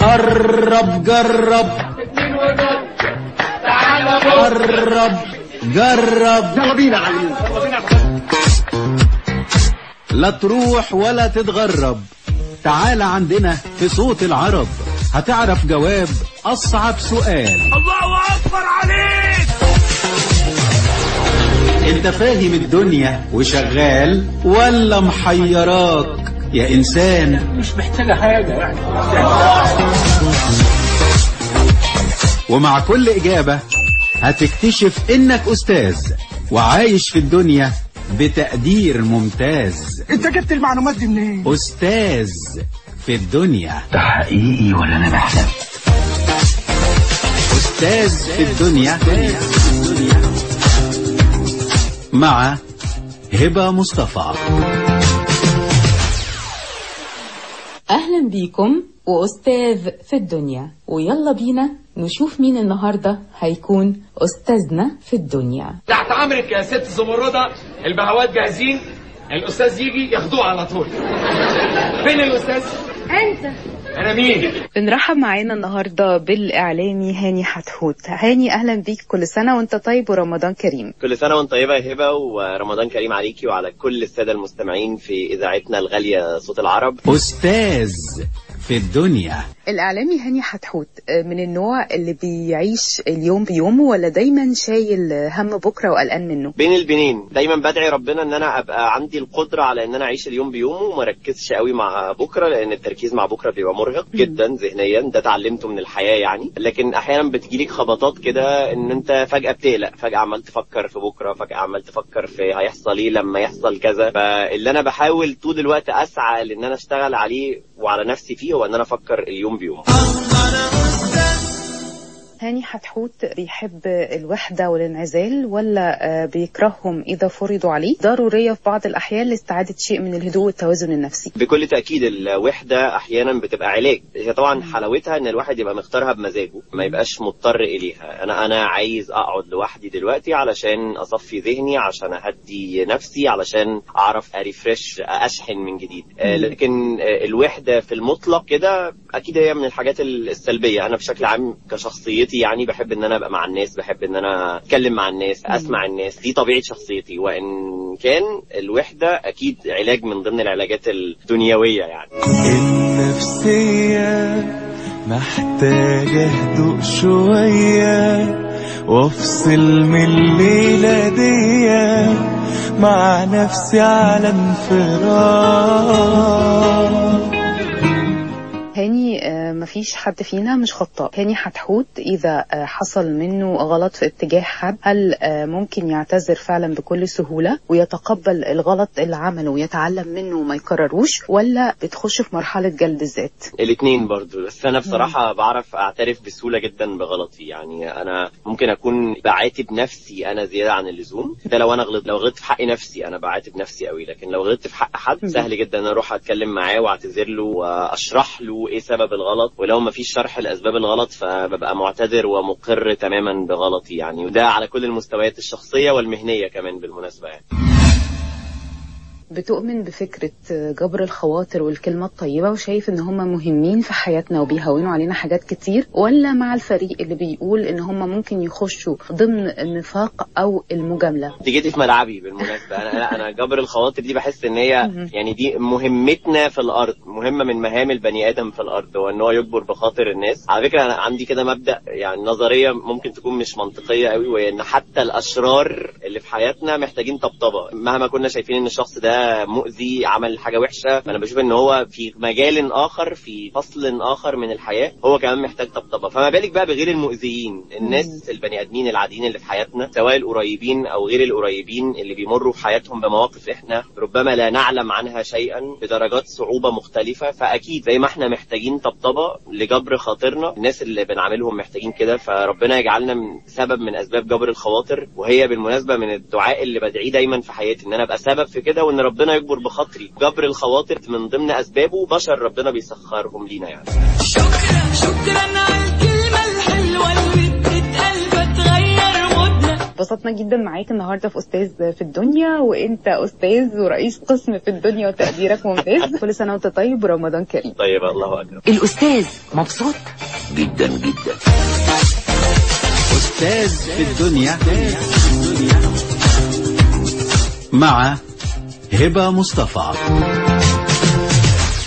قرب جرب. قرب جرب. يلا بينا لا تروح ولا تتغرب. تعال عندنا في صوت العرب. هتعرف جواب أصعب سؤال. الله أكبر عليك. أنت فاهم الدنيا وشغال ولا محيراك؟ يا إنسان. مش محتاجة حاجة يعني. ومع كل إجابة هتكتشف إنك أستاذ وعايش في الدنيا بتقدير ممتاز. انت جبت المعلومات دي منين؟ أستاذ في الدنيا. ده حقيقي ولا أنا بحلم أستاذ في الدنيا. مع هبة مصطفى. أهلا بيكم وأستاذ في الدنيا ويلا بينا نشوف مين النهاردة هيكون أستاذنا في الدنيا. تحت أمرك يا ست زمردة البهوات جاهزين؟ الأستاذ يجي ياخدوه على طول. فين الأستاذ؟ أنت. أنا مين؟ بنرحب معانا النهاردة بالإعلامي هاني حتحوت. هاني أهلا بيك كل سنة وأنت طيب ورمضان كريم. كل سنة وأنت طيبة يا هبة ورمضان كريم عليكي وعلى كل السادة المستمعين في إذاعتنا الغالية صوت العرب. أستاذ في الدنيا. الإعلامي هاني حتحوت من النوع اللي بيعيش اليوم بيومه ولا دايما شايل هم بكرة وقلقان منه؟ بين البنين دايما بدعي ربنا إن أنا أبقى عندي القدرة على إن أنا أعيش اليوم بيومه وما ركزش قوي مع بكرة لأن التركيز مع بكرة بيبقى مرهق جدا ذهنيا ده اتعلمته من الحياة يعني. لكن أحيانا بتجيلك خبطات كده إن أنت فجأة بتقلق فجأة عمال تفكر في بكرة فجأة عمال تفكر في هيحصل إيه لما يحصل كذا. فاللي أنا بحاول طول الوقت أسعى لإن أنا أشتغل عليه وعلى نفسي فيه هو إن أنا أفكر اليوم بيوم. هاني حتحوت بيحب الوحدة والانعزال ولا آه، بيكرههم إذا فرضوا عليه. ضرورية في بعض الأحيان لاستعادة شيء من الهدوء والتوازن النفسي. بكل تأكيد الوحدة أحيانا بتبقى علاج. هي طبعا حلاوتها إن الواحد يبقى مختارها بمزاجه ما يبقاش مضطر إليها. أنا أنا عايز أقعد لوحدي دلوقتي علشان أصفي ذهني عشان أهدي نفسي علشان أعرف أريفرش أشحن من جديد. آه، لكن آه، الوحدة في المطلق كده أكيد هي من الحاجات السلبية. أنا بشكل عام كشخصيتي يعني بحب إن أنا أبقى مع الناس بحب إن أنا أتكلم مع الناس أسمع الناس. دي طبيعة شخصيتي. وإن كان الوحدة أكيد علاج من ضمن العلاجات الدنيوية يعني. النفسية محتاجة هدوء شوية وأفصل من الليلة دي مع نفسي على انفراد. هاني آه، مفيش حد فينا مش خطاء. هاني حتحوت إذا آه، حصل منه غلط في اتجاه حد. هل آه، ممكن يعتذر فعلا بكل سهولة ويتقبل الغلط اللي عمله ويتعلم منه وما يكرروش ولا بتخش في مرحلة جلد الذات؟ الاثنين برضو. بس أنا بصراحة بعرف أعترف بسهولة جدا بغلطي. يعني أنا ممكن أكون بعاتب نفسي أنا زيادة عن اللزوم. ده لو أنا غلط لو غلطت في حق نفسي أنا بعاتب نفسي قوي لكن لو غلطت في حق حد سهل جدا إن أنا أروح أتكلم معاه وأعتذر له وأشرح له إيه سبب الغلط. ولو ما فيش شرح لأسباب الغلط فببقى معتذر ومقر تماما بغلطي يعني. وده على كل المستويات الشخصية والمهنية كمان بالمناسبة يعني. بتؤمن بفكرة جبر الخواطر والكلمة الطيبة وشايف إن هم مهمين في حياتنا وبيهونوا علينا حاجات كتير ولا مع الفريق اللي بيقول إن هم ممكن يخشوا ضمن النفاق أو المجاملة؟ انت جيتي في ملعبي بالمناسبة. أنا لا أنا جبر الخواطر دي بحس إن هي يعني دي مهمتنا في الأرض مهمة من مهام البني آدم في الأرض هو ان هو يجبر بخاطر الناس. على فكرة أنا عندي كده مبدأ يعني نظرية ممكن تكون مش منطقية قوي وهي إن حتى الأشرار اللي في حياتنا محتاجين طبطبة. مهما كنا شايفين إن الشخص ده مؤذي عمل حاجة وحشة فأنا بشوف إن هو في مجال آخر في فصل آخر من الحياة هو كمان محتاج طبطبة. فما بالك بقى بغير المؤذيين الناس البني آدمين العاديين اللي في حياتنا سواء القريبين أو غير القريبين اللي بيمروا في حياتهم بمواقف إحنا ربما لا نعلم عنها شيئا بدرجات صعوبة مختلفة فأكيد زي ما إحنا محتاجين طبطبة لجبر خاطرنا الناس اللي بنعاملهم محتاجين كده فربنا يجعلنا من سبب من أسباب جبر الخواطر وهي بالمناسبة من الدعاء اللي بدعيه دايما في حياتي إن أنا أبقى سبب في كده وإن ربنا يجبر بخاطري. جبر الخواطر من ضمن أسبابه بشر ربنا بيسخرهم لينا يعني. شكرا شكرا على الكلمة الحلوة اللي بتتقال بتغير مودنا. انبسطنا جدا معاك النهارده في أستاذ في الدنيا وأنت أستاذ ورئيس قسم في الدنيا وتقديرك ممتاز. كل سنة وأنت طيب ورمضان كريم. طيب الله أكبر. الأستاذ مبسوط؟ جدا جدا. أستاذ في الدنيا. مع هبة مصطفى.